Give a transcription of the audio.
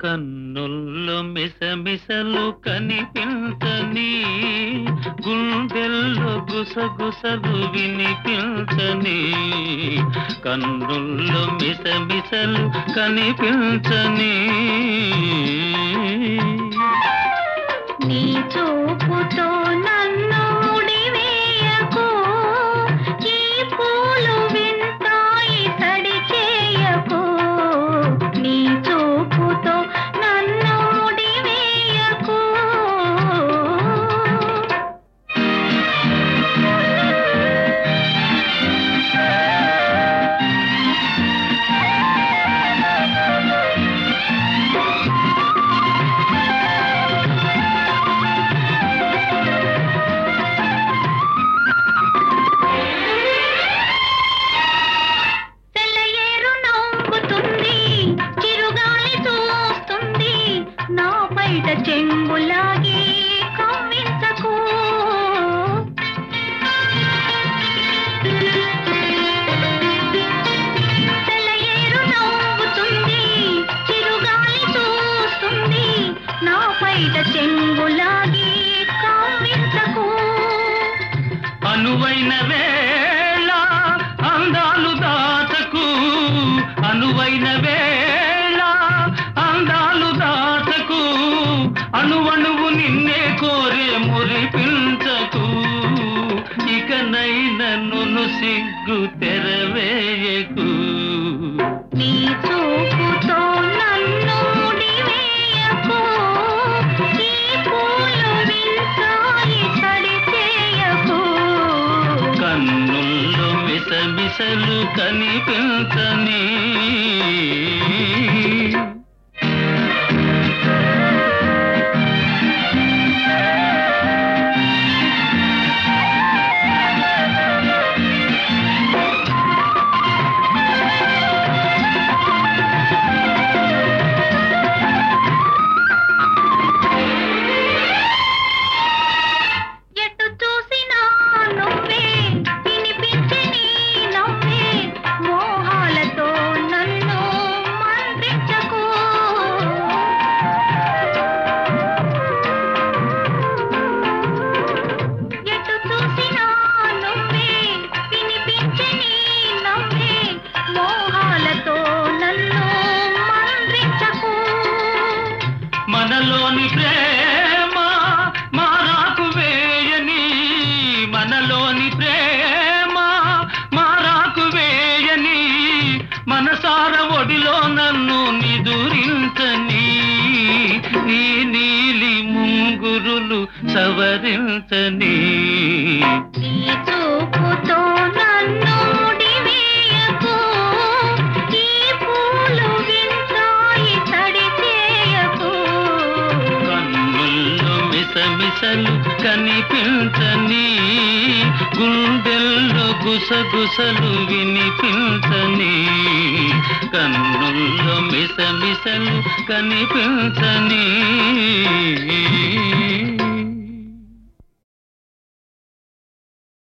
కన్నుల్లో మిసమిసలు కనిపించని గుండెల్లో గుసగుసలు వినిపించని కన్నుల్లో మిసమిసలు కనిపించని. నీ చూపుతో నా చెంగులాగి అనువైన వేళ అందాలు దాచకు. అనువైన వేళ అందాలు దాచకు. అణువణువు నిన్నే కోరే మురిపించకు. ఇకనైన నును సిగ్గు తెరవేయకు. ఆశలు కనిపించని. మనలోని ప్రేమ మారాకు వేయని మనలోని ప్రేమ మారాకు వేయని మనసార ఒడిలో నన్ను నిదురించని నీ నీలి ముంగురులు సవరించని. ఆశలు కనిపించని గుండెల్లో గుసగుసలు వినిపించని కన్నుల్లో మిసమిసలు కనిపించని.